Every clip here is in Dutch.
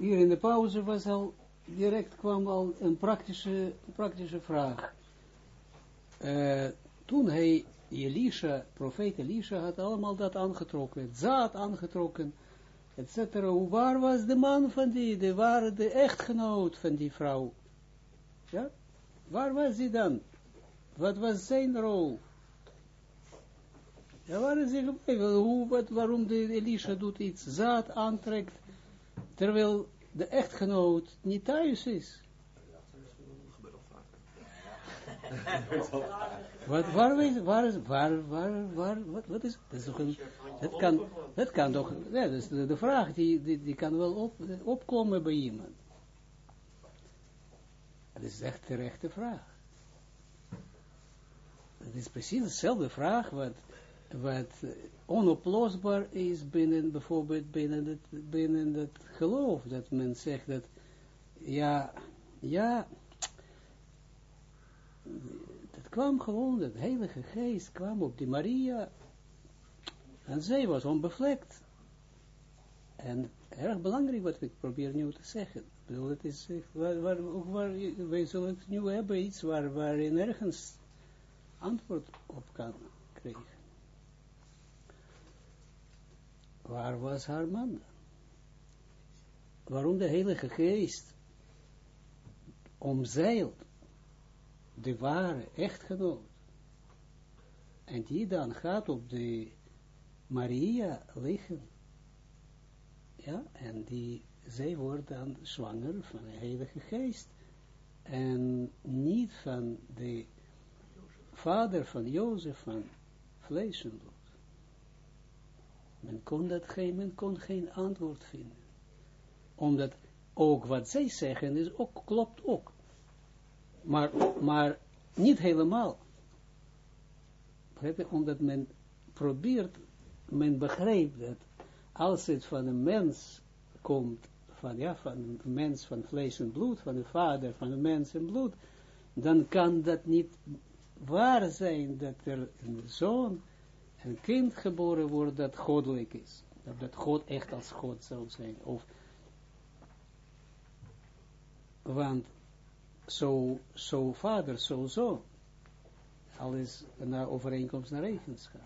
hier in de pauze was al, direct kwam al een praktische, praktische vraag. Uh, toen hij, Elisha, profeet Elisha, had allemaal dat aangetrokken, zaad aangetrokken, etc. Waar was de man van die, de, waar de echtgenoot van die vrouw? Ja? Waar was hij dan? Wat was zijn rol? Ja, waar is hij gebleven? Hoe, wat, waarom de Elisha doet iets, zaad aantrekt, terwijl de echtgenoot niet thuis is? wat, waar, is, waar, is, waar, waar, waar, wat, wat is, dat is toch een, dat kan, dat kan toch, ja, dus de, de vraag die, die, die kan wel op, opkomen bij iemand. Dat is echt de rechte vraag. Het is precies dezelfde vraag wat, wat onoplosbaar is binnen bijvoorbeeld binnen het, geloof. Dat men zegt dat, ja, ja, dat kwam gewoon, dat heilige geest kwam op die Maria en zij was onbevlekt. En erg belangrijk wat ik probeer nu te zeggen. Bedoel, het is, waar, waar, waar, wij zullen het nu hebben, iets waar, waar je nergens antwoord op kan krijgen. Waar was haar man? Waarom de Heilige Geest omzeilt de ware echtgenoot en die dan gaat op de Maria liggen ja, en die, zij wordt dan zwanger van de Heilige Geest en niet van de vader van Jozef van vlees en. Men kon, dat geen, men kon geen antwoord vinden. Omdat ook wat zij zeggen is ook, klopt ook. Maar, maar niet helemaal. Omdat men probeert, men begrijpt dat als het van een mens komt, van, ja, van een mens van vlees en bloed, van de vader van een mens en bloed, dan kan dat niet waar zijn dat er een zoon, een kind geboren wordt dat goddelijk is. Dat, God echt als God zou zijn. Of, want zo, zo vader, zo zoon. Alles naar overeenkomst naar regenschap.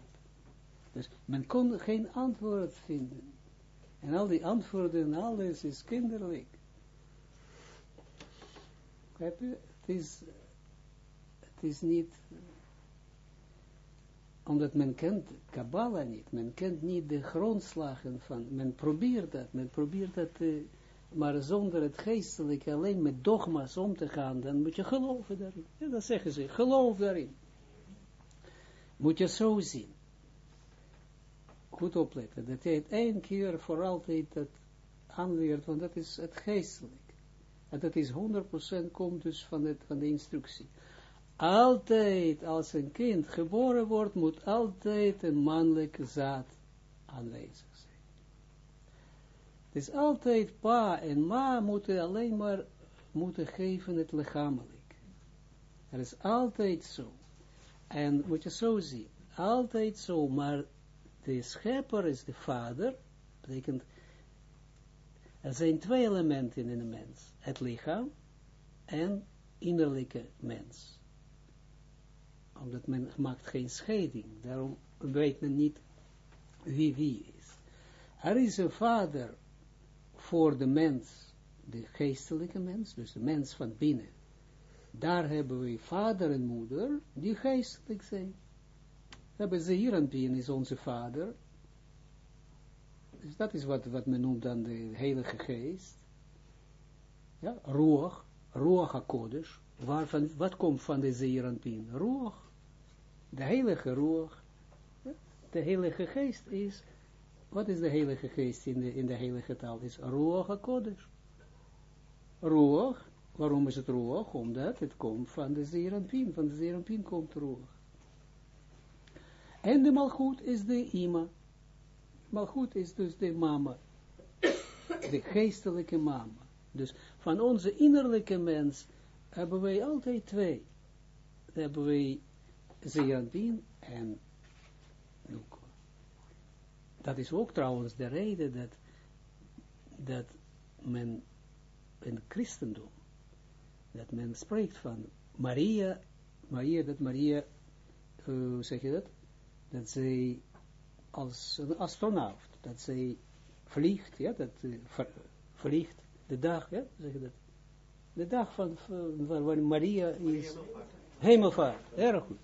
Dus men kon geen antwoord vinden. En al die antwoorden, alles is kinderlijk. Het is is niet, omdat men kent Kabbalah niet, men kent niet de grondslagen van, men probeert dat, men probeert dat, uh, maar zonder het geestelijke, alleen met dogma's om te gaan, dan moet je geloven daarin. Ja, dat zeggen ze, geloof daarin. Moet je zo zien. Goed opletten, dat hij het één keer voor altijd dat aanleert, want dat is het geestelijk. En dat is 100% komt dus van, het, van de instructie altijd als een kind geboren wordt, moet altijd een mannelijke zaad aanwezig zijn. Dus altijd pa en ma moeten alleen maar moeten geven het lichamelijk. Dat is altijd zo. En moet je zo zien, altijd zo, maar de schepper is de vader, betekent, er zijn twee elementen in een mens, het lichaam en innerlijke mens omdat men maakt geen scheiding, daarom weet men niet wie wie is. Er is een vader voor de mens, de geestelijke mens, dus de mens van binnen. Daar hebben we vader en moeder, die geestelijk zijn. Hebben ze hier is onze vader. Dus dat is wat, wat men noemt dan de heilige geest. Ja, Ruach HaKodesh. Waarvan, wat komt van de Zeeranpien? Ruach de heilige roer, de heilige geest is, wat is de heilige geest in de, in de heilige taal? Is roer HaKodesh. Roer, waarom is het roer? Omdat het komt van de Zeranpien, van de Zeranpien komt roer. En de malgoed is de ima. Malgoed is dus de mama. De geestelijke mama. Dus van onze innerlijke mens hebben wij altijd twee. hebben wij Zeeranpien en Nukwa. Dat is ook trouwens de reden dat, dat men in christendom, dat men spreekt van Maria, Maria, dat Maria, uh, zeg je dat? Dat zij als een astronaut, dat zij vliegt, ja, dat uh, vliegt de dag, ja, zeg je dat? De dag van, van, van Maria is hemelvaart. hemelvaart, erg goed.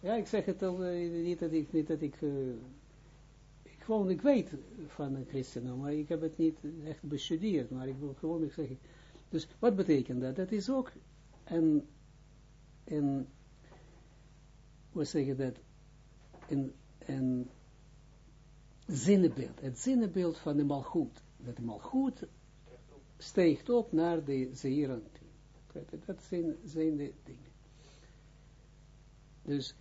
Ja, ik zeg het al, uh, niet dat ik, niet dat ik, uh, ik gewoon, ik weet van een christen, maar ik heb het niet echt bestudeerd, maar ik wil gewoon ik zeggen. Dus wat betekent dat? Dat is ook een, een hoe zeg je dat, een, een zinnebeeld, het zinnebeeld van de malgoed. Dat de malgoed steekt op naar de zeeran. Dat zijn, zijn de dingen. Dus,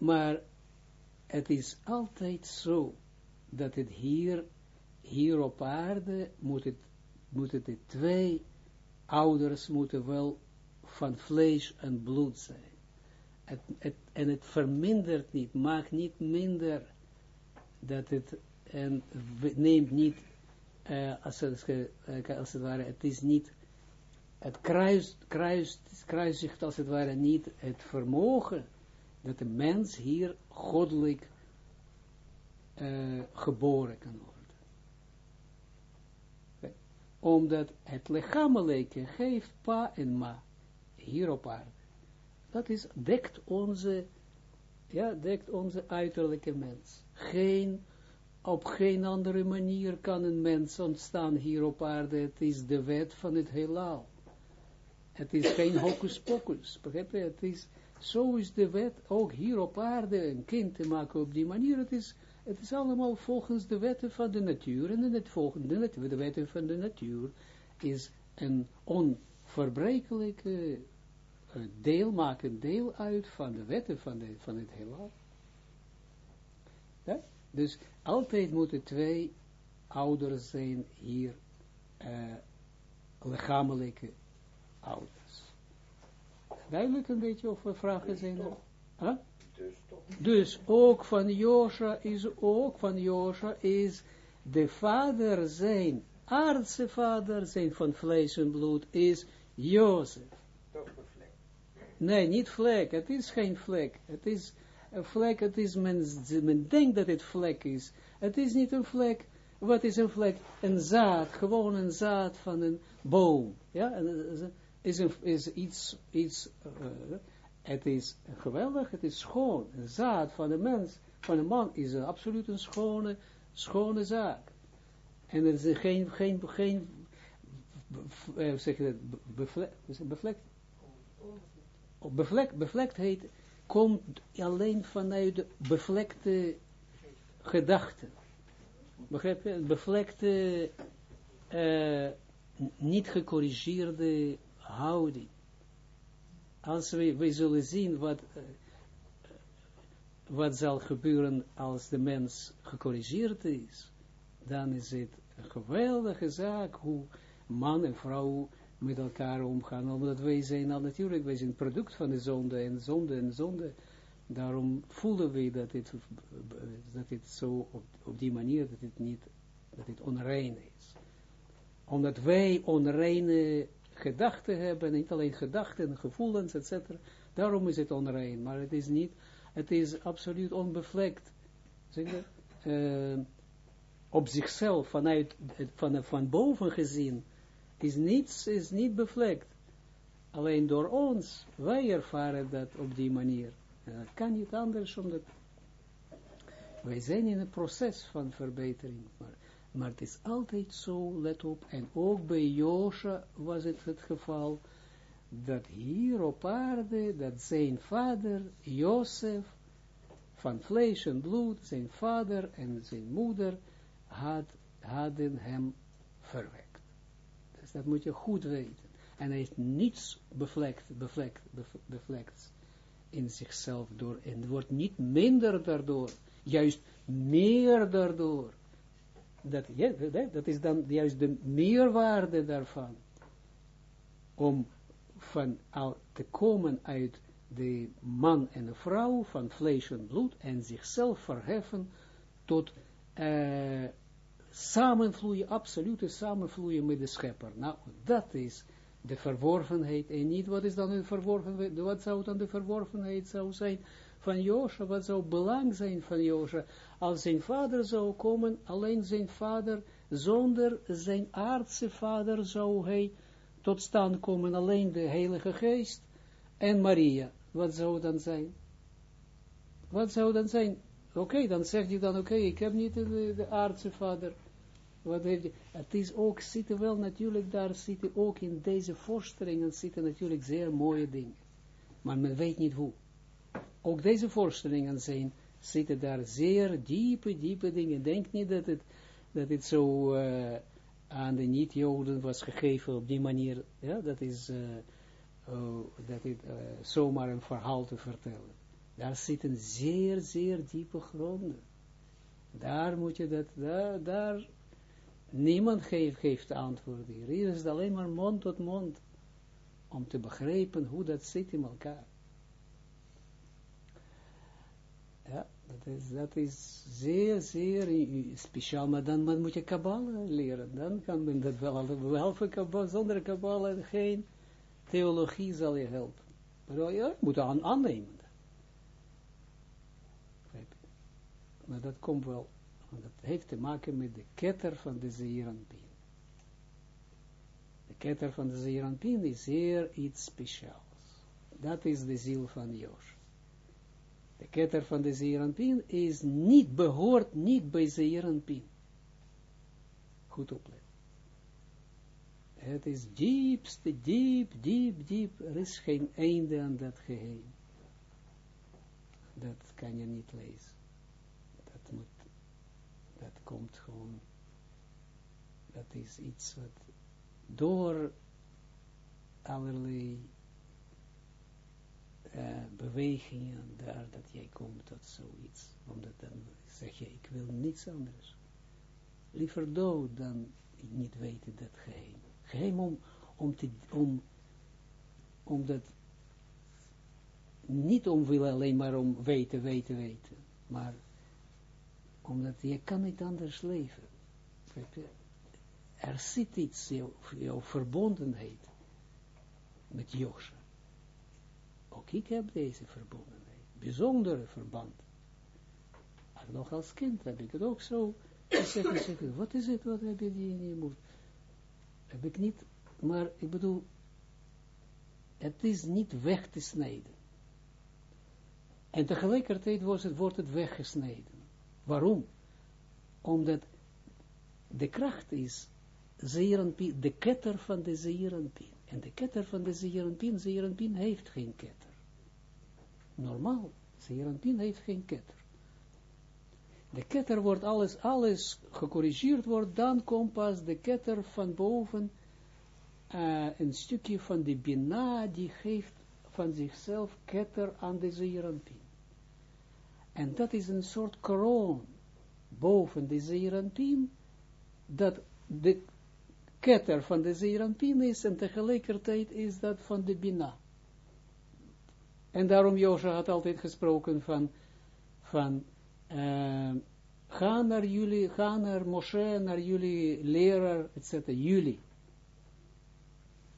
maar het is altijd zo, dat het hier, hier op aarde, moet het, moeten de twee ouders moeten wel van vlees en bloed zijn. Het, het, en het vermindert niet, maakt niet minder dat het, en neemt niet, uh, als, het, uh, als het ware, het is niet, het kruist, kruist, kruisigt als het ware niet het vermogen dat de mens hier goddelijk uh, geboren kan worden. Omdat het lichamelijke geeft pa en ma hier op aarde. Dat is, dekt onze, ja, dekt onze uiterlijke mens. Geen, op geen andere manier kan een mens ontstaan hier op aarde. Het is de wet van het heelal. Het is geen hocus pocus. Begrijp je? Het is, zo is de wet ook hier op aarde een kind te maken op die manier. Het is, het is allemaal volgens de wetten van de natuur. En het volgende, de wetten van de natuur is een onverbrekelijke deel, maken deel uit van de wetten van, de, van het heelal. Ja? Dus altijd moeten twee ouders zijn hier, uh, lichamelijke ouders. Duidelijk een beetje of er vragen zijn? Huh? Dus, dus ook van Josha is ook van Josha is de vader zijn, aardse vader zijn van vlees en bloed is Jozef. Nee, niet vlek. Het is geen vlek. Het is een vlek. Het is men, men denkt dat het vlek is. Het is niet een vlek. Wat is een vlek? Een zaad. Gewoon een zaad van een boom. Ja, is, een, is iets, iets uh, het is geweldig, het is schoon. Een zaad van een mens, van een man, is een, absoluut een schone, schone zaak. En er is geen, geen, geen, uh, zeg je dat, bevlekt, bevlekt bevlekt, bevlektheid komt alleen vanuit de bevlekte gedachten. Begrijp je? Bevlekte, uh, niet gecorrigeerde houding. Als we, we zullen zien wat, uh, wat zal gebeuren als de mens gecorrigeerd is, dan is het een geweldige zaak hoe man en vrouw met elkaar omgaan, omdat wij zijn al natuurlijk, wij zijn product van de zonde en zonde en zonde, daarom voelen we dat het, dat het zo op, op die manier, dat het niet, dat het onrein is. Omdat wij onreine gedachten hebben, niet alleen gedachten, gevoelens, etc. Daarom is het onrein, maar het is niet, het is absoluut onbevlekt. Uh, op zichzelf, vanuit, van, van boven gezien, is niets, is niet bevlekt. Alleen door ons, wij ervaren dat op die manier. En dat kan niet anders, omdat wij zijn in een proces van verbetering. Maar, maar het is altijd zo, let op, en ook bij Josha was het het geval, dat hier op aarde, dat zijn vader, Jozef, van vlees en bloed, zijn vader en zijn moeder, had, hadden hem verwekt. Dat moet je goed weten. En hij heeft niets bevlekt, bevlekt, bevlekt in zichzelf door. En wordt niet minder daardoor. Juist meer daardoor. Dat, dat is dan juist de meerwaarde daarvan. Om van te komen uit de man en de vrouw van vlees en bloed en zichzelf verheffen tot uh, samenvloeien, absolute samenvloeien met de schepper. Nou, dat is de verworvenheid en niet, wat is dan de verworvenheid, wat zou dan de verworvenheid zou zijn van Josha, wat zou belang zijn van Josha, als zijn vader zou komen, alleen zijn vader, zonder zijn aardse vader zou hij tot stand komen, alleen de Heilige Geest en Maria, wat zou dan zijn? Wat zou dan zijn? Oké, dan zegt hij dan, oké, ik heb niet de, de aardse vader, wat heeft? Het is ook, zitten wel natuurlijk, daar zitten ook in deze voorstellingen, zitten natuurlijk zeer mooie dingen. Maar men weet niet hoe. Ook deze voorstellingen zijn, zitten daar zeer diepe, diepe dingen. Denk niet dat het, dat het zo uh, aan de niet-Joden was gegeven op die manier. Ja, dat is, uh, oh, dat het uh, zomaar een verhaal te vertellen. Daar zitten zeer, zeer diepe gronden. Daar moet je dat, daar, daar Niemand geeft, geeft antwoord hier. Hier is het alleen maar mond tot mond. Om te begrijpen hoe dat zit in elkaar. Ja, dat is, zeer, zeer speciaal. Maar dan moet je Kabbalah leren. Dan kan men dat wel. Behalve Kabbalah, zonder Kabbalah geen theologie zal je helpen. Maar je moet aan, aannemen. Maar dat komt wel want dat heeft te maken met de ketter van de Zeeranpien. De ketter van de Zeeranpien is zeer iets speciaals. Dat is de ziel van Jos. De ketter van de Zeeranpien is niet, behoort niet bij Zeeranpien. Goed opletten. Het is diepste, diep, diep, diep. Er is geen einde aan dat geheim. Dat kan je niet lezen dat komt gewoon, dat is iets wat door allerlei uh, bewegingen daar, dat jij komt tot zoiets, omdat dan zeg je, ik wil niets anders. Liever dood dan niet weten dat geheim. Geheim om, om, te, om, om dat, niet om willen alleen maar om weten, weten, weten, maar omdat je kan niet anders leven. Er zit iets, jouw, jouw verbondenheid met Josje. Ook ik heb deze verbondenheid. Bijzondere verband. En nog als kind heb ik het ook zo gezegd. wat is het, wat heb je die in je moed? Heb ik niet, maar ik bedoel, het is niet weg te snijden. En tegelijkertijd wordt het, wordt het weggesneden. Waarom? Omdat de kracht is de ketter van de zeerenpien. En de ketter van de zeerenpien, zeerenpien heeft geen ketter. Normaal, zeerenpien heeft geen ketter. De ketter wordt alles, alles gecorrigeerd wordt, dan komt pas de ketter van boven, uh, een stukje van de bina, die geeft van zichzelf ketter aan de zeerenpien. En dat is een soort kroon boven de zeeranpien, dat de ketter van de zeeranpien is en tegelijkertijd is dat van de bina. En daarom Josha had altijd gesproken van, van uh, ga naar jullie, ga naar Moshe, naar jullie leraar, etc. Jullie.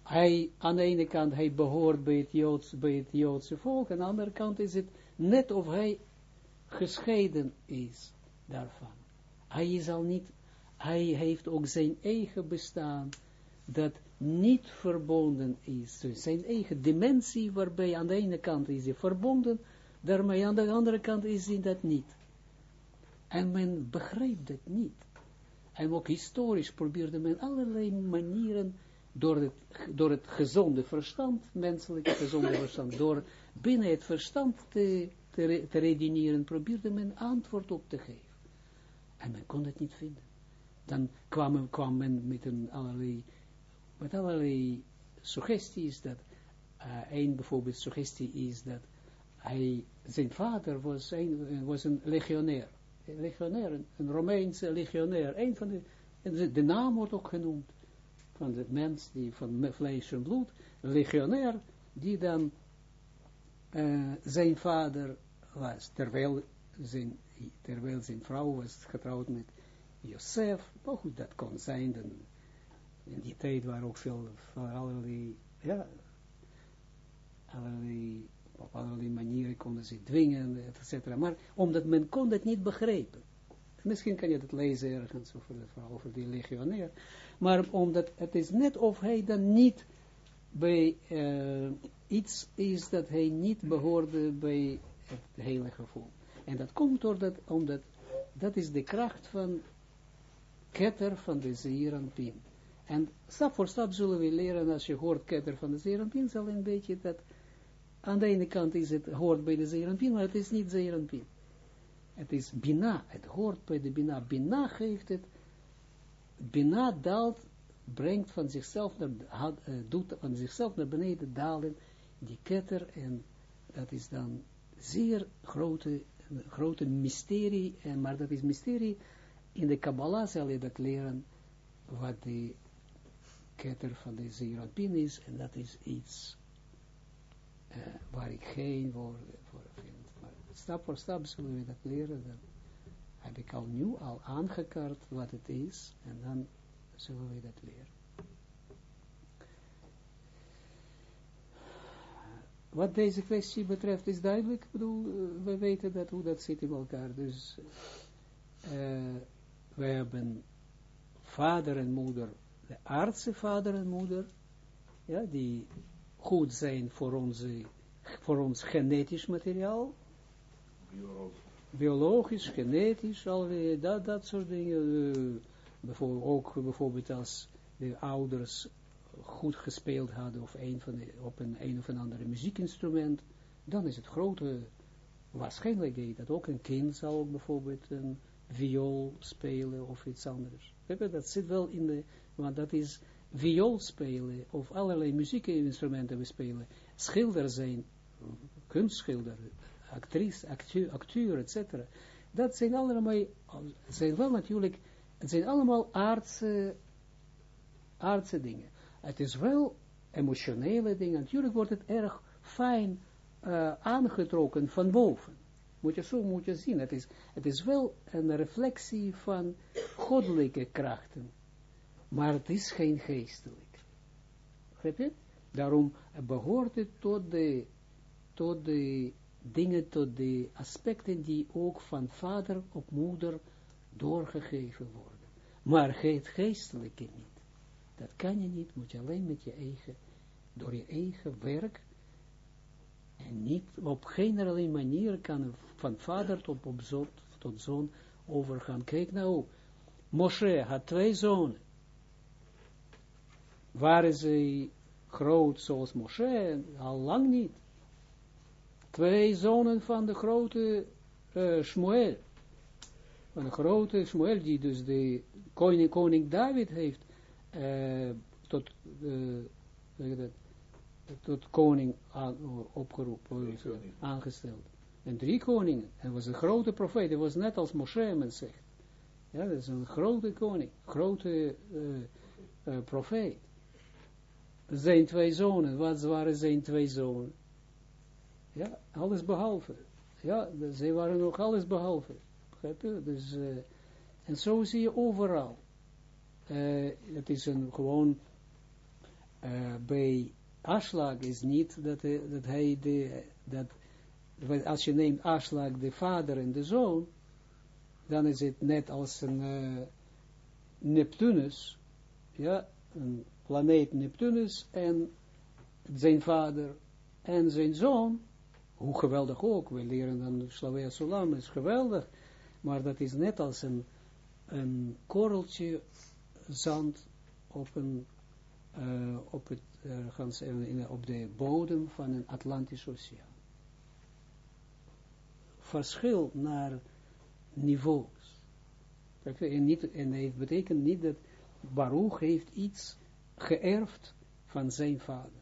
Hij, aan de ene kant, hij behoort bij het, Joods, bij het Joodse volk, aan de andere kant is het net of hij gescheiden is daarvan. Hij is al niet, hij heeft ook zijn eigen bestaan, dat niet verbonden is. Dus zijn eigen dimensie, waarbij aan de ene kant is hij verbonden, daarmee aan de andere kant is hij dat niet. En men begrijpt dat niet. En ook historisch probeerde men allerlei manieren, door het, door het gezonde verstand, menselijk gezonde verstand, door binnen het verstand te te, te redeneren, probeerde men antwoord op te geven. En men kon het niet vinden. Dan kwam, kwam men met, een allerlei, met allerlei suggesties, dat uh, een bijvoorbeeld suggestie is dat hij, zijn vader was een, was een legionair. Een legionair, een, Romeinse legionair. Een van de, de, naam wordt ook genoemd van de mens die van vlees en bloed, legionair, die dan uh, zijn vader was, terwijl zijn, terwijl zijn vrouw was getrouwd met Josef, maar goed, dat kon zijn, dan, in die tijd waren ook veel, allerlei, ja, allerlei, op allerlei manieren konden ze dwingen, et cetera, maar omdat men kon dat niet begrijpen. Misschien kan je dat lezen ergens over, over die legionair. Maar omdat het is net of hij dan niet bij uh, iets is dat hij niet behoorde bij het hele gevoel. En dat komt doordat, omdat dat is de kracht van ketter van de Zeeranpin. En stap voor stap zullen we leren, als je hoort ketter van de Zeeranpin, zal een beetje dat, aan de ene kant is het, hoort bij de Zeeranpin, maar het is niet Zeeranpin. Het is Bina, het hoort bij de Bina. Bina geeft het, Bina daalt, brengt van zichzelf naar, uh, doet van zichzelf naar beneden dalen, die ketter, en dat is dan zeer grote, grote mysterie, en, maar dat is mysterie, in de Kabbalah zal je dat leren, wat de ketter van de Zeranpin is, en dat is iets uh, waar ik geen woorden voor vind. Maar stap voor stap zullen we dat leren, dan heb ik al nu al aangekaart wat het is, en dan zullen we dat leren. Wat deze kwestie betreft is duidelijk, ik bedoel, uh, we weten dat, hoe dat zit in elkaar, dus uh, we hebben vader en moeder, de aardse vader en moeder, ja, die goed zijn voor, onze, voor ons genetisch materiaal, biologisch, biologisch genetisch, alweer, dat, dat soort dingen, uh, bijvoorbeeld, ook bijvoorbeeld als de ouders goed gespeeld hadden of een van de, op een, een of een andere muziekinstrument, dan is het grote waarschijnlijkheid dat ook. Een kind zal bijvoorbeeld een viool spelen of iets anders. Dat zit wel in de, want dat is viool spelen of allerlei muziekinstrumenten we spelen. Schilder zijn, kunstschilder, actrice, acteur, etc. Dat zijn allemaal, zijn wel natuurlijk, het zijn allemaal aardse, aardse dingen. Het is wel emotionele dingen. Natuurlijk wordt het erg fijn uh, aangetrokken van boven. Moet je zo moet je zien. Het is, het is wel een reflectie van goddelijke krachten. Maar het is geen geestelijk. Daarom behoort het tot de, tot de dingen, tot de aspecten die ook van vader op moeder doorgegeven worden. Maar het geestelijke niet. Dat kan je niet, moet je alleen met je eigen, door je eigen werk en niet op geen allerlei manier kan van vader tot, op zoon, tot zoon overgaan. Kijk nou, Moshe had twee zonen. Waren ze groot zoals Moshe? Al lang niet. Twee zonen van de grote uh, Shmuel. Van de grote Shmuel, die dus de koning, koning David heeft uh, tot, uh, tot koning aan, opgeroepen, aangesteld. En drie koningen. Hij was een grote profeet. Hij was net als Moshe men zegt. Ja, dat is een grote koning. Grote uh, uh, profeet. Zijn twee zonen. Wat waren zijn twee zonen? Ja, alles behalve. Ja, zij waren nog alles behalve. Dus, uh, en zo zie je overal. het is een gewoon bij Aslag is niet dat, dat hij de, dat, als je neemt Aslag de vader en de zoon, dan is het net als een uh, Neptunus, ja, een planeet Neptunus en zijn vader en zijn zoon, hoe geweldig ook, we leren dan Slavia Sulam is geweldig, maar dat is net als een, korreltje zand op een uh, op, het, uh, in, op de bodem van een Atlantisch oceaan. Verschil naar niveaus. En, niet, en het betekent niet dat Baruch heeft iets geërfd van zijn vader.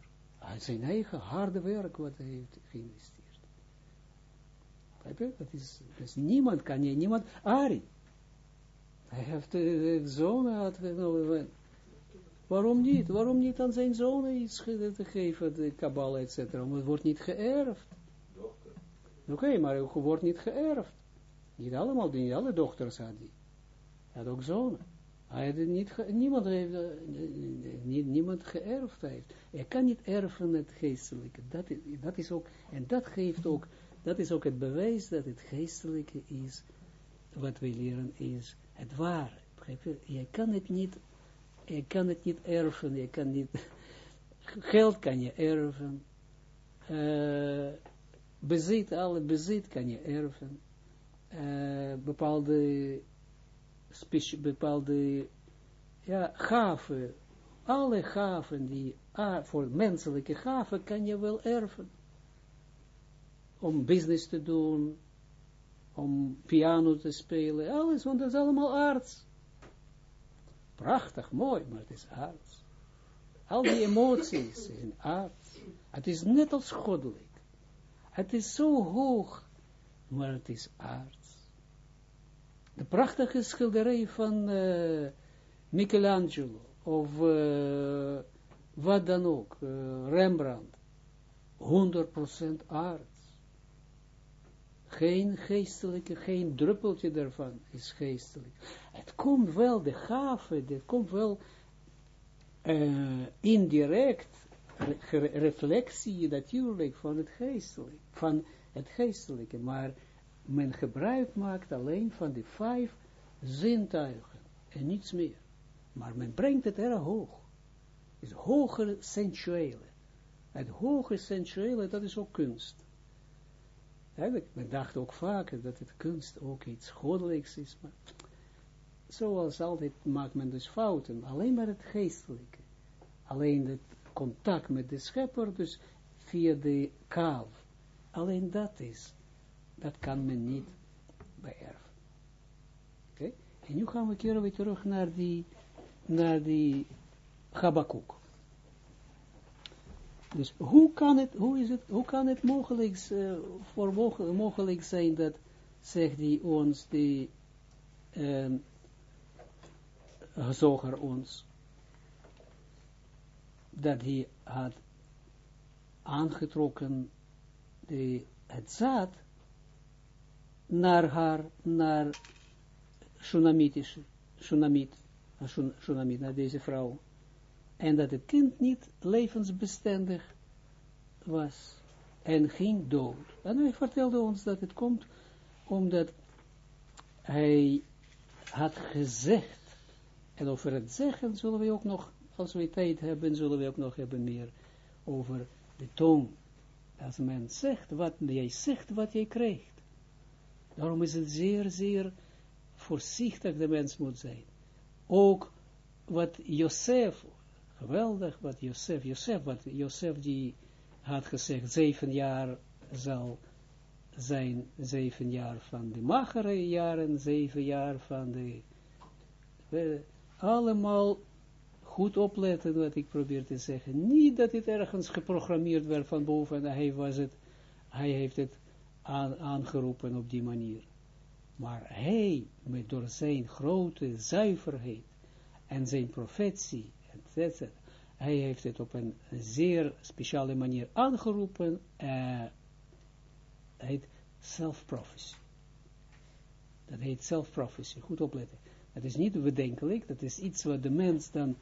Zijn eigen harde werk wat hij heeft geïnvesteerd. Dat is, niemand kan je, niemand, Ari. Hij heeft de, zoon had Waarom niet? Waarom niet aan zijn zoon iets te geven, de Kabbalah, et cetera? het wordt niet geërfd. Oké, okay, maar het wordt niet geërfd. Niet allemaal, niet alle dochters had die. had ook zonen. Hij had niet, niemand heeft, uh, niemand geërfd heeft. Hij kan niet erven het geestelijke. Dat is, dat is ook, en dat geeft ook, dat is ook het bewijs dat het geestelijke is, wat wij leren is het ware. Je kan het niet, je kan het niet erven, je kan niet, geld kan je erven, uh, bezit, alle bezit kan je erven, uh, bepaalde, bepaalde, ja, gaven, alle gaven die, voor menselijke gaven kan je wel erven. Om business te doen, om piano te spelen, alles, want dat is allemaal arts. Prachtig, mooi, maar het is arts. Al die emoties zijn arts. Het is net als goddelijk. Het is zo hoog, maar het is aards. De prachtige schilderij van uh, Michelangelo, of uh, wat dan ook, uh, Rembrandt, 100% aards. Geen geestelijke, geen druppeltje daarvan is geestelijk. Het komt wel, de gave, het komt wel indirect reflectie natuurlijk van het geestelijke, van het geestelijke, maar men gebruik maakt alleen van de vijf zintuigen en niets meer. Maar men brengt het erg hoog. Het is hoger sensuele. Het hoge sensuele, dat is ook kunst. Eigenlijk, men dacht ook vaker dat het kunst ook iets goddelijks is, maar zoals altijd maakt men dus fouten. Alleen maar het geestelijke. Alleen het contact met de schepper, dus via de kaal. Alleen dat is, dat kan men niet beërven. En nu gaan we keren weer terug naar die, naar die Habakkuk. Dus hoe kan het, hoe is het, hoe kan het mogelijk, uh, voor mogelijk zijn dat, zegt hij ons, die um, zoger ons, dat hij had aangetrokken de, het zaad naar haar, naar Shunamitische, Shunamit, Shunamit, naar deze vrouw. En dat het kind niet levensbestendig was en ging dood. En hij vertelde ons dat het komt omdat hij had gezegd, en over het zeggen zullen we ook nog als we tijd hebben, zullen we ook nog hebben meer over de tong. Als men zegt, wat jij zegt, wat jij krijgt. Daarom is het zeer, zeer voorzichtig de mens moet zijn. Ook wat Josef, geweldig wat Josef, Josef, wat Josef die had gezegd, zeven jaar zal zijn, zeven jaar van de magere jaren, zeven jaar van de, allemaal goed opletten wat ik probeer te zeggen. Niet dat het ergens geprogrammeerd werd van boven en hij was het, hij heeft het aangeroepen op die manier. Maar hij, met door zijn grote zuiverheid en zijn profetie, etc., hij heeft het op een zeer speciale manier aangeroepen, uh, heet self-prophecy. Dat heet self-prophecy, goed opletten. Dat is niet bedenkelijk, dat is iets wat de mens dan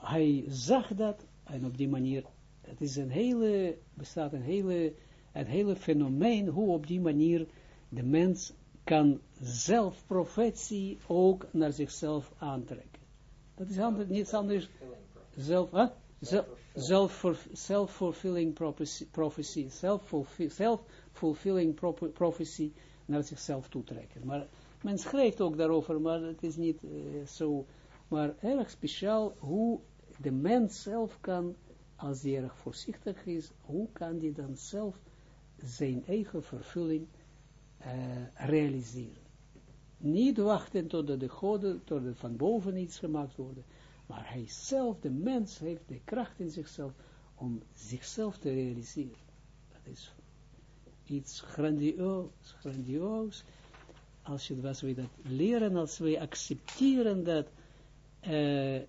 hij zag dat, en op die manier, het is een hele, bestaat een hele, het hele fenomeen, hoe op die manier de mens kan zelf profetie ook naar zichzelf aantrekken. Dat is anders, niets anders, zelf, huh? self-fulfilling prophecy, self-fulfilling prophecy naar zichzelf toetrekken. Maar men schrijft ook daarover, maar het is niet uh, zo, maar erg speciaal hoe de mens zelf kan, als hij erg voorzichtig is, hoe kan die dan zelf zijn eigen vervulling uh, realiseren. Niet wachten totdat de goden, totdat van boven iets gemaakt worden, maar hij zelf, de mens, heeft de kracht in zichzelf om zichzelf te realiseren. Dat is iets grandioos, grandioos. Als, je, we dat leren, als we accepteren dat uh,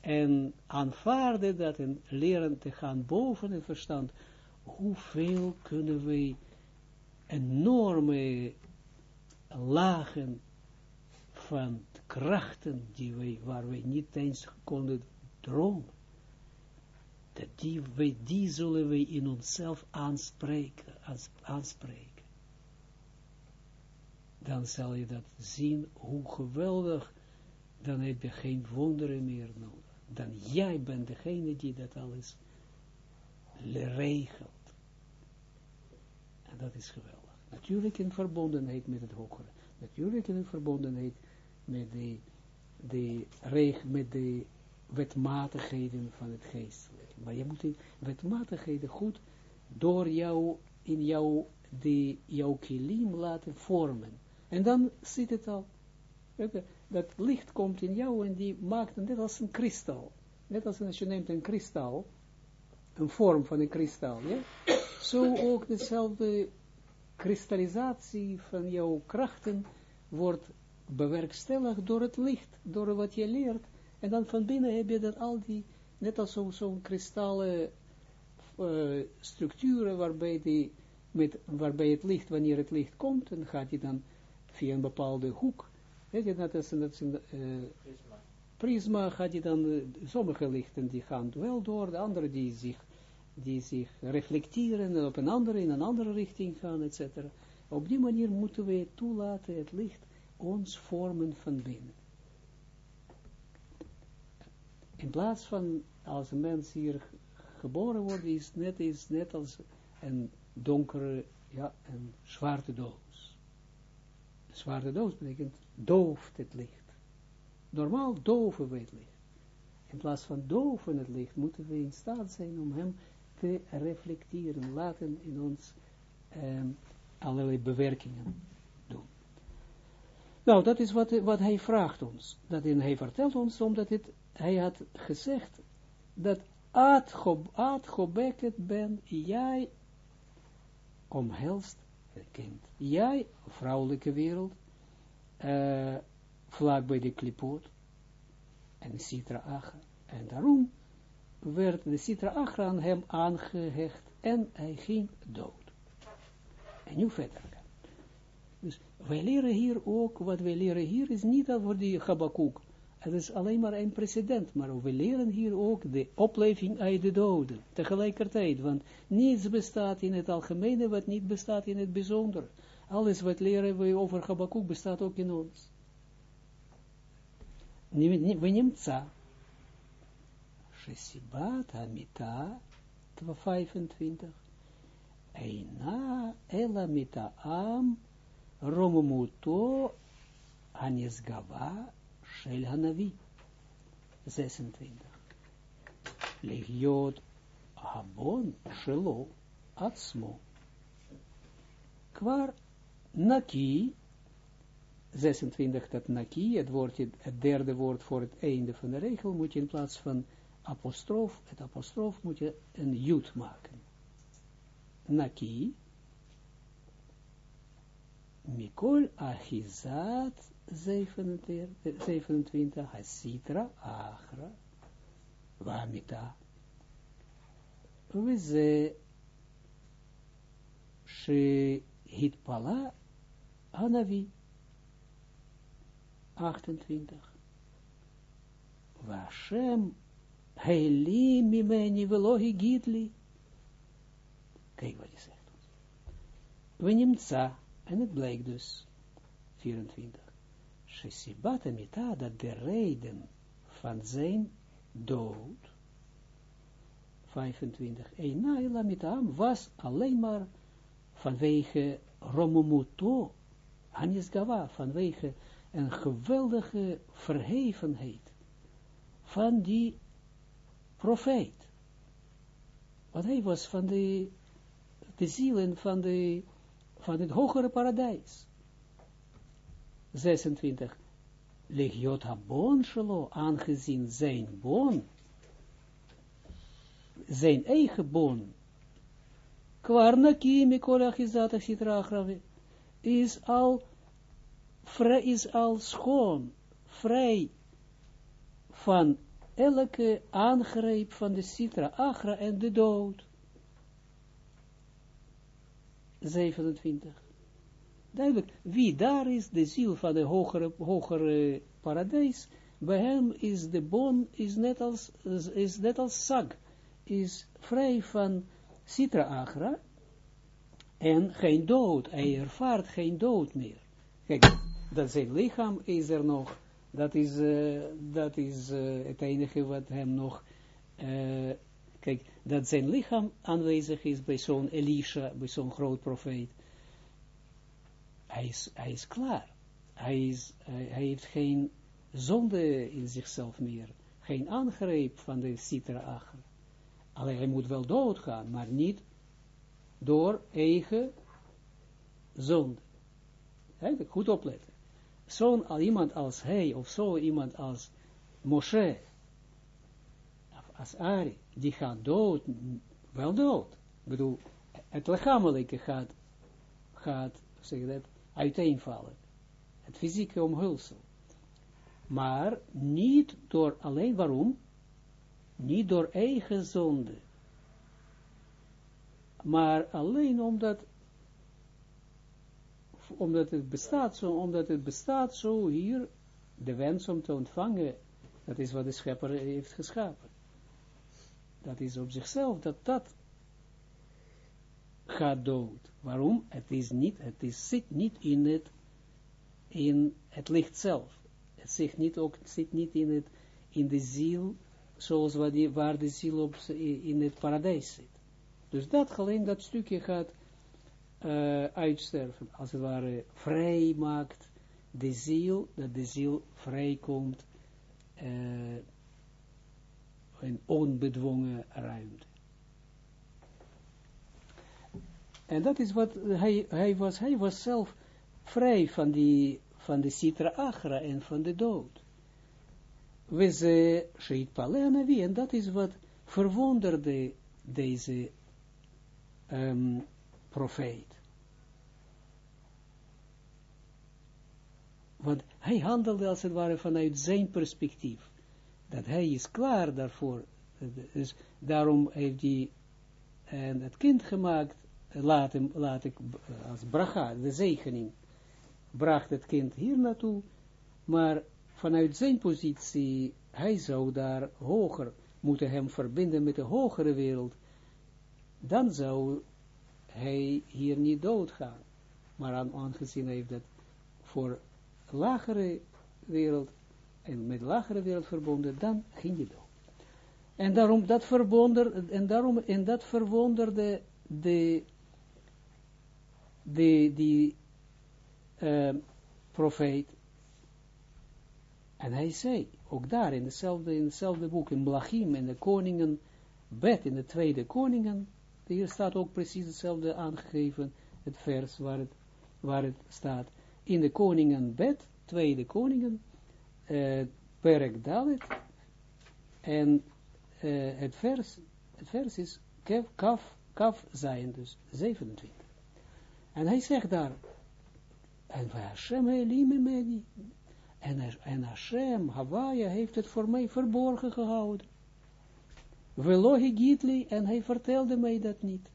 en aanvaarden dat en leren te gaan boven het verstand, hoeveel kunnen wij enorme lagen van krachten die wij, waar wij niet eens konden dromen, dat die, wij, die zullen wij in onszelf aanspreken, aanspreken. Dan zal je dat zien, hoe geweldig, dan heb je geen wonderen meer nodig. Dan jij bent degene die dat alles regelt. En dat is geweldig. Natuurlijk in verbondenheid met het hogere. Natuurlijk in verbondenheid met de, de, reg, met de wetmatigheden van het geestelijke. Maar je moet die wetmatigheden goed door jou, in jou, die, jouw kilim laten vormen. En dan zit het al. Dat licht komt in jou en die maakt net als een kristal. Net als, als je neemt een kristal, een vorm van een kristal, ja? Zo ook dezelfde kristallisatie van jouw krachten wordt bewerkstelligd door het licht, door wat je leert. En dan van binnen heb je dat al die, net als zo'n zo kristallen uh, structuren waarbij, die, met, waarbij het licht, wanneer het licht komt, dan gaat hij dan via een bepaalde hoek, weet je, dat is, dat is een uh, prisma. prisma, gaat hij dan, uh, sommige lichten die gaan wel door, de andere die zich die zich reflecteren en op een andere, in een andere richting gaan, etc. Op die manier moeten we toelaten, het licht, ons vormen van binnen. In plaats van, als een mens hier geboren wordt, is net, is net als een donkere, ja, een zwarte doos. Een zwarte doos betekent dooft het licht. Normaal doven we het licht. In plaats van doven het licht, moeten we in staat zijn om hem te reflecteren, laten in ons um, allerlei bewerkingen doen. Nou, dat is wat, wat hij vraagt ons. Dat in, hij vertelt ons, omdat het, hij had gezegd, dat Ad Gobeket ben jij omhelst het kind. Jij, vrouwelijke wereld, uh, vlak bij de klipoot, en Acha. En daarom werd de Sitra Achran hem aangehecht en hij ging dood. En nu verder. Dus wij leren hier ook, wat wij leren hier is niet over die Habakkuk. Het is alleen maar een precedent, maar we leren hier ook de opleving uit de doden, tegelijkertijd, want niets bestaat in het algemene wat niet bestaat in het bijzonder. Alles wat leren we over Habakkuk bestaat ook in ons. We nemen Shesibat Hamita 25 Eina Ela Mita Am Romumuto Anisgava Shel Hanavi. 26 Legiot Habon Shelo Atsmo Kwar Naki. 26 dat Naki, het, woord, het derde woord voor het einde van de regel, moet je in plaats van apostrof, het apostrof moet je een jut maken. Naki, Mikol Achizat 27, Hasitra Achra, Vamita. וזה שהתפלה הנביא, 28. והשם Heili mimeni velohi gidli. Kijk wat hij zegt. We nimtza, en het blijkt dus, 24. Shesibata mita, dat de reden van zijn dood, 25. Eina mitaam was alleen maar vanwege Romomuto, Hanisgava, vanwege een geweldige verhevenheid van die profeet. Want hij was van de, de zielen van, de, van het hogere paradijs. 26. Legiot habon shelo, aangezien zijn bon, zijn eigen bon, kwarnaki mikola chizata sitragrawe, is al, vrij, is al schoon, vrij van elke aangreep van de Sitra Agra en de dood. 27. Duidelijk, wie daar is, de ziel van de hogere, hogere paradijs, bij hem is de bon, is net als, is net als sag, is vrij van citra agra, en geen dood, hij ervaart geen dood meer. Kijk, dat zijn lichaam is er nog, dat is, uh, dat is uh, het enige wat hem nog, uh, kijk, dat zijn lichaam aanwezig is bij zo'n Elisha, bij zo'n groot profeet. Hij is, hij is klaar. Hij, is, hij, heeft geen zonde in zichzelf meer. Geen aangreep van de citra achter. Alleen hij moet wel doodgaan, maar niet door eigen zonde. Goed opletten. Zo'n iemand als hij, of zo iemand als Moshe, of als Ari, die gaat dood, wel dood. Ik bedoel, het lichamelijke gaat, gaat, zeg dat, uiteenvallen. Het fysieke omhulsel. Maar niet door alleen, waarom? Niet door eigen zonde. Maar alleen omdat omdat het bestaat zo, omdat het bestaat zo hier, de wens om te ontvangen, dat is wat de schepper heeft geschapen. Dat is op zichzelf, dat dat gaat dood. Waarom? Het is niet, het is, zit niet in het, in het licht zelf. Het zit niet, ook, zit niet in, het, in de ziel, zoals waar, die, waar de ziel op, in het paradijs zit. Dus dat alleen dat stukje gaat uh, uitsterven, als het ware vrij maakt de ziel, dat de ziel vrijkomt uh, in onbedwongen ruimte. En dat is wat hij, hij was, hij was zelf vrij van die, van de citra agra en van de dood. We ze sheit palenavi, en dat is wat verwonderde deze um, profeet. Want hij handelde als het ware vanuit zijn perspectief. Dat hij is klaar daarvoor. Dus daarom heeft hij en het kind gemaakt, laat, hem, laat ik als bracha, de zegening, bracht het kind hier naartoe, maar vanuit zijn positie, hij zou daar hoger moeten hem verbinden met de hogere wereld, dan zou hij hier niet doodgaan. Maar aan, aangezien hij heeft dat voor lagere wereld en met lagere wereld verbonden, dan ging je dood. En daarom dat verwonder, en daarom, en dat verwonderde de, de, die uh, profeet. En hij zei, ook daar in hetzelfde, in boek, in Blachim, in de koningen, bed in de tweede koningen, hier staat ook precies hetzelfde aangegeven, het vers waar het, waar het staat in de koningen bed, tweede koningen, uh, perk Dalet, en uh, het, vers, het vers is kaf, kaf, kaf zijn, dus 27. En hij zegt daar, en Hashem elimemeni, en, en Hashem, Hawaii, heeft het voor mij verborgen gehouden. Velohi Gitli, en hij vertelde mij dat niet.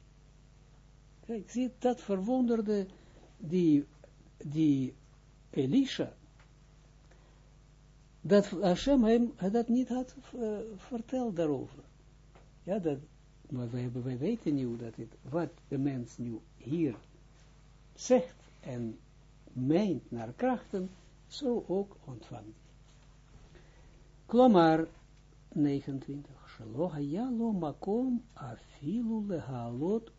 Kijk, zie, dat verwonderde die die Elisha, dat Hashem hem dat niet had uh, verteld daarover. Ja, dat, maar wij, weten nu dat het, wat de mens nu hier zegt en meent naar krachten, zo ook ontvangt. Klomar 29. Shelo hayalo makom afilu lehalot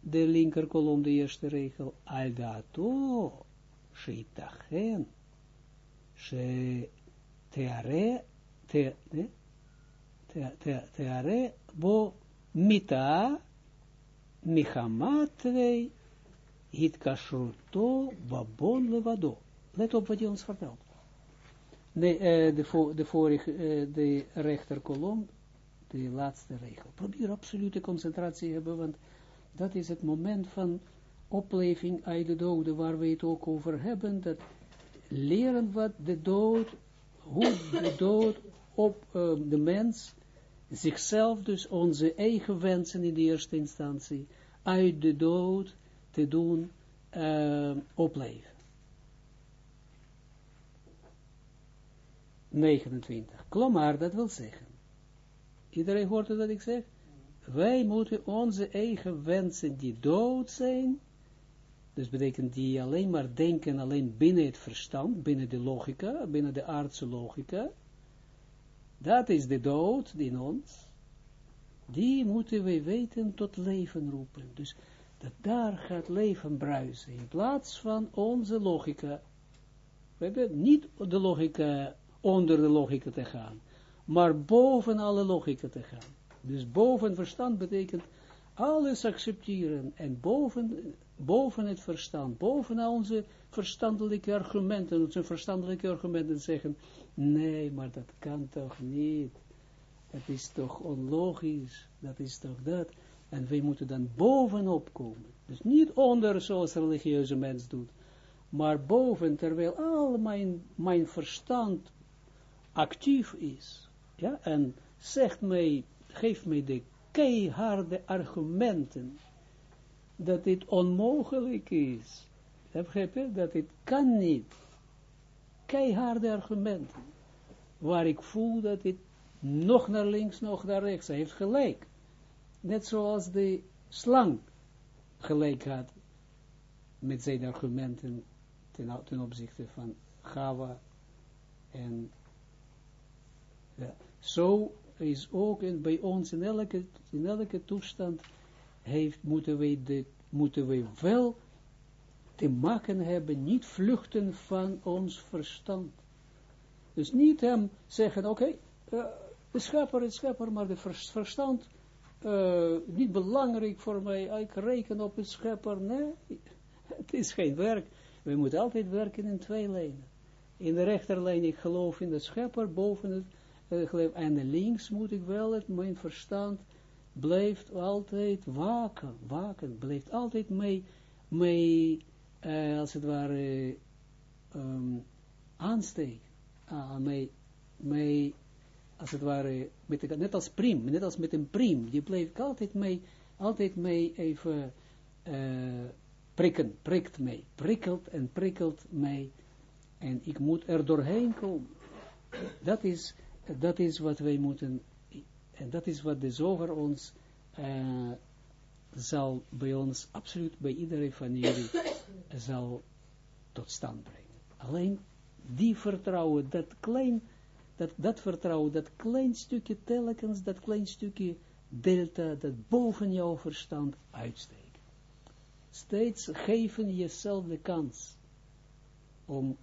de linker kolom, de eerste regel, al dato, sheitachen, she teare, te, ne? teare, bo mita, michamatvei, hitkashruto, babon levado. Let op wat ons vertelt. De, uh, de, voor, de vorige, uh, de rechter kolom, de laatste regel. Probeer absolute concentratie hebben, dat is het moment van opleving uit de doden, waar we het ook over hebben, dat leren wat de dood, hoe de dood op uh, de mens, zichzelf, dus onze eigen wensen in de eerste instantie, uit de dood te doen uh, opleven. 29. Klomar, dat wil zeggen. Iedereen hoort wat ik zeg? Wij moeten onze eigen wensen die dood zijn, dus betekent die alleen maar denken, alleen binnen het verstand, binnen de logica, binnen de aardse logica, dat is de dood in ons, die moeten wij weten tot leven roepen. Dus dat daar gaat leven bruisen, in plaats van onze logica. We hebben niet de logica, onder de logica te gaan, maar boven alle logica te gaan. Dus boven verstand betekent alles accepteren en boven, boven het verstand, boven onze verstandelijke argumenten, onze verstandelijke argumenten zeggen, nee, maar dat kan toch niet. Het is toch onlogisch, dat is toch dat. En wij moeten dan bovenop komen. Dus niet onder zoals de religieuze mens doet, maar boven, terwijl al mijn, mijn verstand actief is. Ja, en zegt mij, geeft mij de keiharde argumenten, dat dit onmogelijk is. Begrijp je? Dat dit kan niet. Keiharde argumenten. Waar ik voel dat dit nog naar links, nog naar rechts. Hij heeft gelijk. Net zoals de slang gelijk had met zijn argumenten ten, ten opzichte van Gava en ja. Zo is ook in, bij ons in elke, in toestand heeft, moeten, wij de, moeten wij wel te maken hebben, niet vluchten van ons verstand. Dus niet hem zeggen, oké, uh, de schepper is schepper, maar de verstand uh, niet belangrijk voor mij, ik reken op het schepper, nee, het is geen werk. We moeten altijd werken in twee lijnen. In de rechterlijn, ik geloof in de schepper, boven het uh, en links moet ik wel, het, mijn verstand blijft altijd waken, waken, blijft altijd mee, mee uh, als het ware, um, aansteken, uh, mee, mee, als het ware, met, net als prim, net als met een prim, die blijft altijd mee, altijd mee even uh, prikken, prikt mee, prikkelt en prikkelt mee, en ik moet er doorheen komen. Dat is dat is wat wij moeten, en dat is wat de zoger ons uh, zal bij ons, absoluut bij iedereen van jullie, zal tot stand brengen. Alleen die vertrouwen, dat klein, dat, dat vertrouwen, dat klein stukje telkens, dat klein stukje delta, dat boven jouw verstand uitsteekt. Steeds geven jezelf de kans om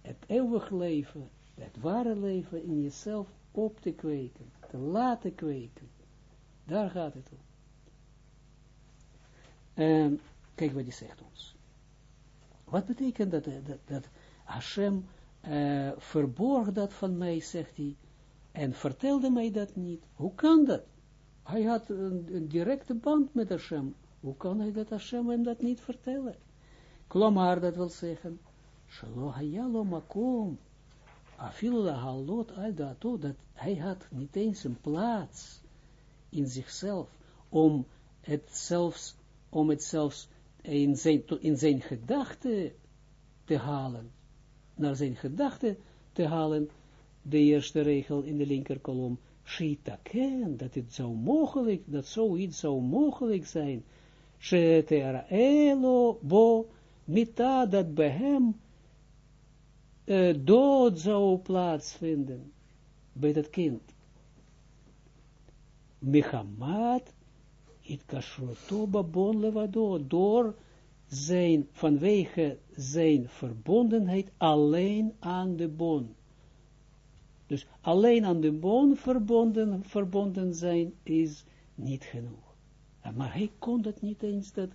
het eeuwig leven het ware leven in jezelf op te kweken, te laten kweken. Daar gaat het om. En kijk wat hij zegt ons. Wat betekent dat, dat, dat Hashem uh, verborg dat van mij, zegt hij, en vertelde mij dat niet. Hoe kan dat? Hij had een, directe band met Hashem. Hoe kan hij dat Hashem hem dat niet vertellen? Klomar, dat wil zeggen, Shalo hayalo makom, Afilula halot dat hij had niet eens een plaats in zichzelf, om het zelfs, om het zelfs in zijn, in zijn gedachten te halen, naar zijn gedachten te halen, de eerste regel in de linkerkolom, ken dat het zou mogelijk, dat zoiets zou mogelijk zijn, Shetera elo bo mita, dat bij hem uh, dood zou plaatsvinden bij dat kind. Mechamat, it kasroto babon levado, door zijn, vanwege zijn verbondenheid alleen aan de bon. Dus alleen aan de bon verbonden, verbonden zijn is niet genoeg. Maar hij kon dat niet eens dat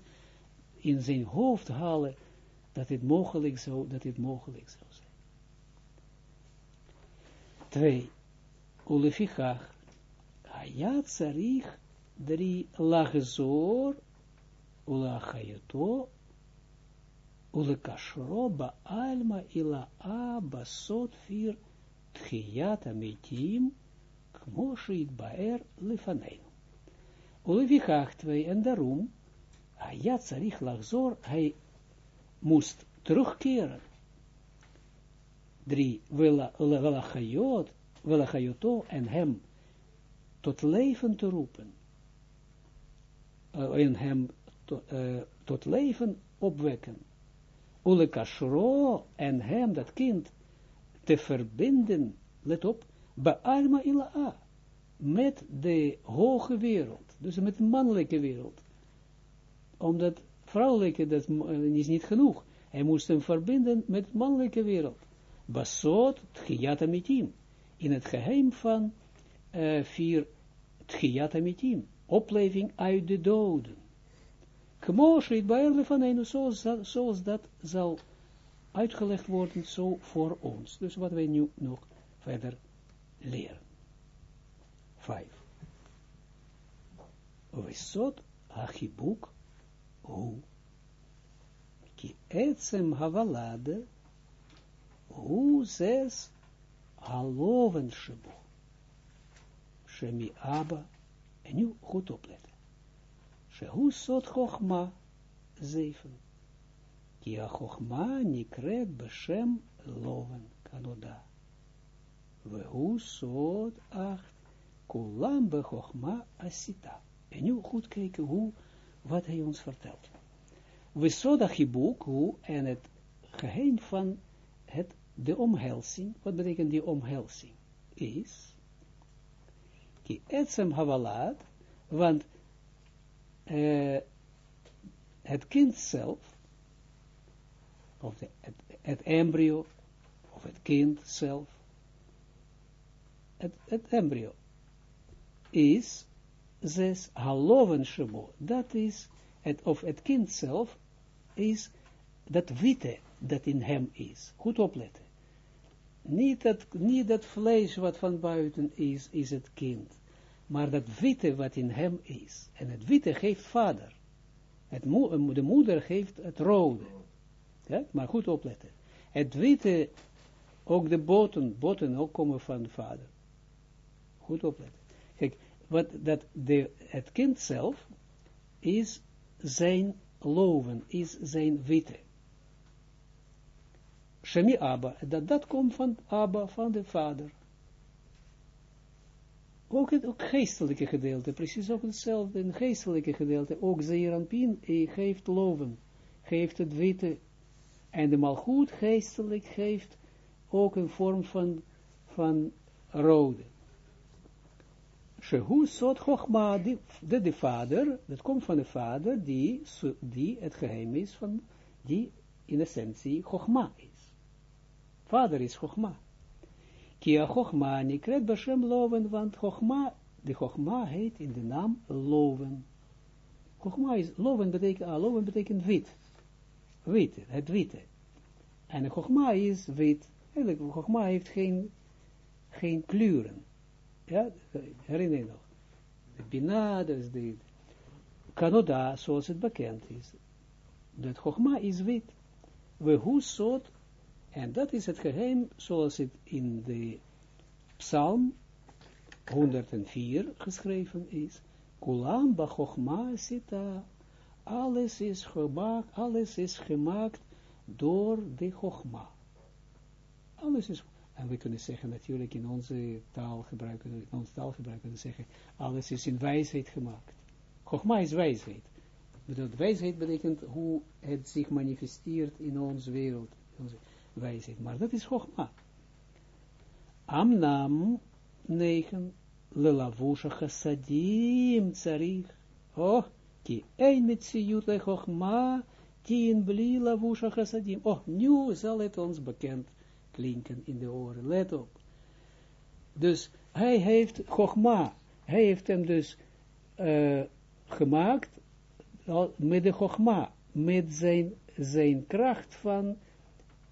in zijn hoofd halen, dat het mogelijk zou, dat het mogelijk zou. 2. Ulefichach. Hayat sarich drie lachzor ulachayato ulekashro alma ila a sot fir tchiyat ametim kmoshit baer lefaneinu. Ulefichach 2. En daarom Hayat sarich lachzor hij moest terugkeren. Drie, welachayot, welachayoto en hem tot leven te roepen. En hem to, tot leven opwekken. Ulekashro en hem, dat kind, te verbinden, let op, bij Alma Ila'a, met de hoge wereld, dus met de mannelijke wereld. Omdat vrouwelijke, dat is niet genoeg. Hij moest hem verbinden met de mannelijke wereld. Basot Tchiyat Amitim. In het geheim van uh, vier Tchiyat Amitim. Opleving uit de doden. Kmoshe bij van een, zoals, dat zal uitgelegd worden, zo voor ons. Dus wat wij nu nog verder leren. Vijf. Vesot achibuk hu. Ki etzem havalade hu zes haloven shebo. Shemi Abba. En nu goed opletten. Shehu sot chochma. Zeven. Ki a chochma nikret beshem loven. Kanoda. Vehu sot acht. Kulam bechochma asita. En nu goed kijken hoe, wat hij ons vertelt. We soda hibuk, hoe, en het geheim van het, de omhelzing, wat betekent die omhelzing? Is, ki etsem havalad, want uh, het kind zelf, of de, het, het, embryo, of het kind zelf, het, het embryo, is zes haloven shemo, dat is, het, of het kind zelf, is dat witte dat in hem is. Goed opletten. Niet dat, niet dat vlees wat van buiten is, is het kind. Maar dat witte wat in hem is. En het witte geeft vader. Het de moeder geeft het rode. Maar goed opletten. Het witte, ook de boten, boten ook komen van de vader. Goed opletten. Kijk, wat dat de, het kind zelf is zijn loven, is zijn witte. Shemi Abba, dat, dat komt van Abba, van de vader. Ook het ook geestelijke gedeelte, precies ook hetzelfde, een geestelijke gedeelte, ook Zeeranpien geeft loven, geeft het witte, en de malgoed geestelijk geeft ook een vorm van, van rode. Shehu sot de, de vader, dat komt van de vader, die, die het geheim is van, die in essentie chochma is. Vader is chochma. Kia chochma nikret bashem loven, want chochma, de chochma heet in de naam loven. Chochma is, loven betekent, ah, loven betekent wit. Wit, het witte. En de chochma is wit. Eigenlijk, chochma heeft geen, geen kleuren. Ja, herinner je nog. De Bina, dus de Canada, zoals het bekend is. Dat Chogma is wit. We hoe soort, en dat is het geheim, zoals het in de Psalm 104 geschreven is. Kulam ba Chogma sita. Alles is gemaakt, alles is gemaakt door de Chogma. Alles is en we kunnen zeggen natuurlijk in onze taal gebruiken, in onze taal gebruiken, zeggen, alles is in wijsheid gemaakt. Chogma is wijsheid. Dat wijsheid betekent hoe het zich manifesteert in onze wereld, wijsheid. Maar dat is Chogma. Amnam 9, lelavusha chassadim tsarich. Oh, ki een met le Chogma, tien bli lavusha chassadim. Oh, nu zal het ons bekend klinken in de oren. Let op. Dus hij heeft Chogma, hij heeft hem dus uh, gemaakt met de Chogma, met zijn, zijn kracht van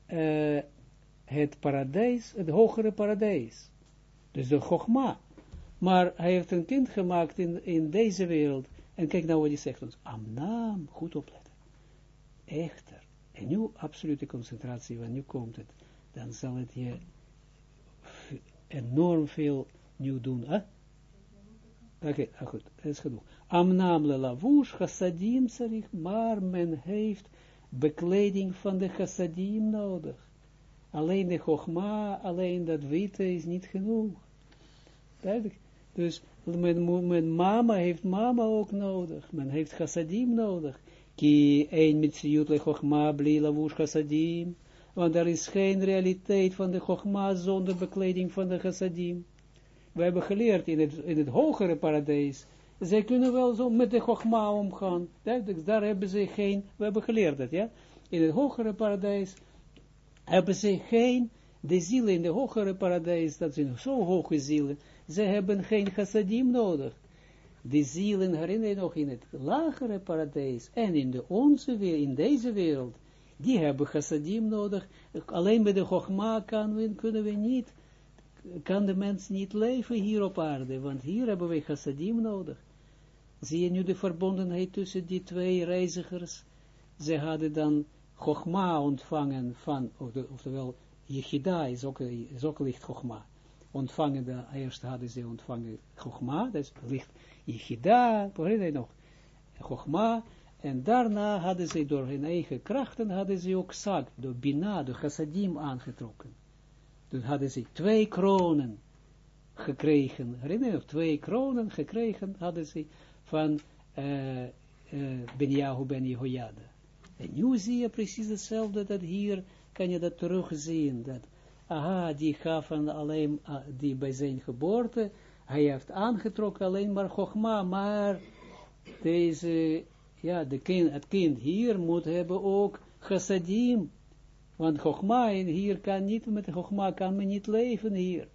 uh, het paradijs, het hogere paradijs. Dus de Chogma. Maar hij heeft een kind gemaakt in, in deze wereld. En kijk nou wat hij zegt ons. Amnaam, goed opletten. Echter. En nu absolute concentratie, want nu komt het dan zal het je enorm veel nieuw doen. Oké, okay, ah, goed, dat is genoeg. Amnam le lavush chassadim maar men heeft bekleding van de chassadim nodig. Alleen de chogma, alleen dat witte is niet genoeg. Dus men, mama heeft mama ook nodig. Men heeft chassadim nodig. Ki een mitziyut le chogma bli lavush chassadim. Want er is geen realiteit van de chogma zonder bekleding van de chassadim. We hebben geleerd in het, in het hogere paradijs. Zij kunnen wel zo met de chogma omgaan. Daar hebben ze geen, we hebben geleerd dat, ja. In het hogere paradijs hebben ze geen, de zielen in de hogere paradijs, dat zijn zo hoge zielen, ze hebben geen chassadim nodig. De zielen, herinner je nog, in het lagere paradijs, en in de onze wereld, in deze wereld, die hebben chassadim nodig. Alleen met de chogma kunnen we niet, kan de mens niet leven hier op aarde, want hier hebben we chassadim nodig. Zie je nu de verbondenheid tussen die twee reizigers? Ze hadden dan Chogma ontvangen van, oftewel, Yechida is ook, is ook licht Chogma. Ontvangen, de, eerst hadden ze ontvangen Chogma, dat is licht Yechida, begrijp je nog? Chogma, en daarna hadden ze door hun eigen krachten, hadden ze ook Sag, door Bina, door Chassadim aangetrokken. Dus hadden ze twee kronen gekregen, herinner je twee kronen gekregen hadden ze van uh, uh, Ben Ben Jehoiada. En nu zie je precies hetzelfde, dat hier kan je dat terugzien, dat, aha, die gaven alleen, uh, die bij zijn geboorte, hij heeft aangetrokken alleen maar Chogma, maar deze, ja, de kind, het kind hier moet hebben ook chassadim, want Chogma hier kan niet, met Chogma kan men niet leven hier.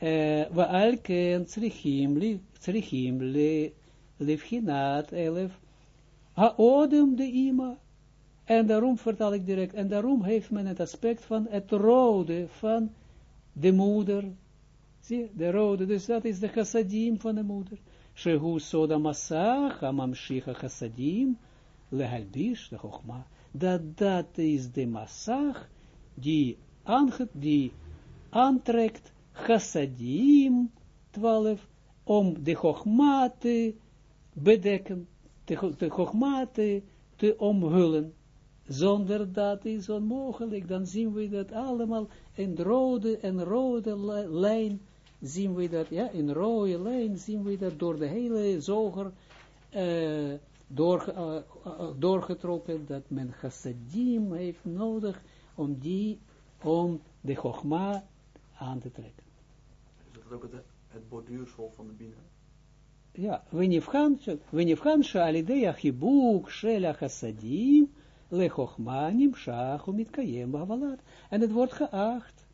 We alken tzrichim, tzrichim, lefhinat, elef, Haodem de ima. En daarom vertaal ik direct, en daarom heeft men het aspect van het rode van de moeder. Zie, de rode, dus dat is de chassadim van de moeder. Shehu soda masach, amamshicha chassadim, lehalbish, de chokma. Dat dat is de massach, die, die aantrekt chassadim, 12, om de chokma te bedekken de, de Chogma te, omhullen. Zonder dat is onmogelijk. Dan zien we dat allemaal in rode en rode lijn zien we dat, ja, in rode lijn zien we dat door de hele zoger door, doorgetrokken, dat men chassadim heeft nodig om die, om de chogma aan te trekken. Is dat ook het, het borduursel van de binnen? ja, ונבחן שעל ידי החיבוק של החסדים לחוכמה נמשך ומתקיים בהבלת. En het wordt geacht,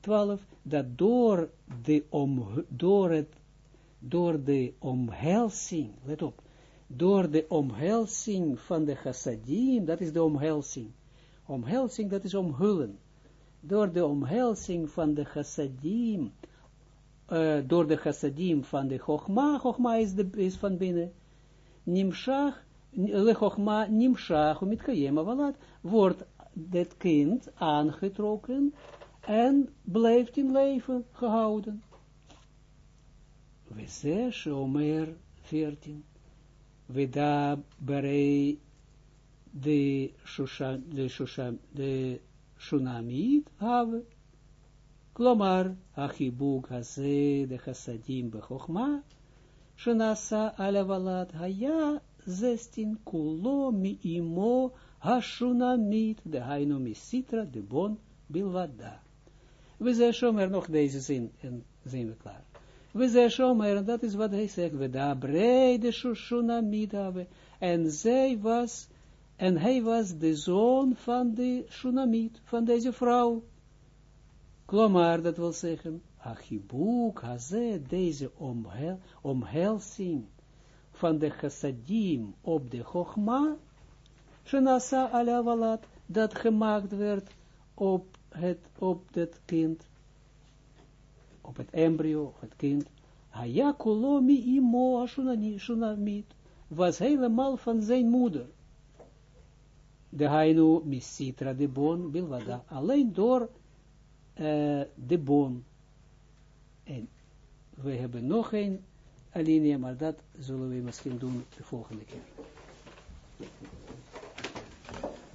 12, dat door de, om, door het, door de omhelzing, let op, door de omhelzing van de chassadim, dat is de omhelzing. Omhelzing, dat is omhullen. Door de omhelzing van de chassadim, uh, door de chassadim van de chogma, chogma is, is van binnen, nimshach, le chogma nimshach, umitkayem avalat, wordt het kind aangetrokken en blijft in leven gehouden. We zes omer 14. We da berei de shushan, de shushan, de shunamid have, Klomar, achibuk haze de chassadim bechochma, shenasa alavalat haya zestin kulo mi imo hashunamit, de hainu misitra de bon bilvada. We zijn shomer nog deze zin, en we klaar. We zijn shomer, en dat is wat hij zegt, we da breide shunamit en zij was, en hij was de zoon van de shunamit, van deze vrouw, Klomar, dat wil zeggen, Achibuk, Haze, deze omhel, van de chassadim op de chogma, Shenasa alavalat, dat gemaakt werd op het, op het kind, op het embryo, het kind, Hayakulomi imo shunamit, was helemaal van zijn moeder. De hainu misitra de bon bilvada, alleen door de boom. En we hebben nog een alinea, maar dat zullen we misschien doen de volgende keer.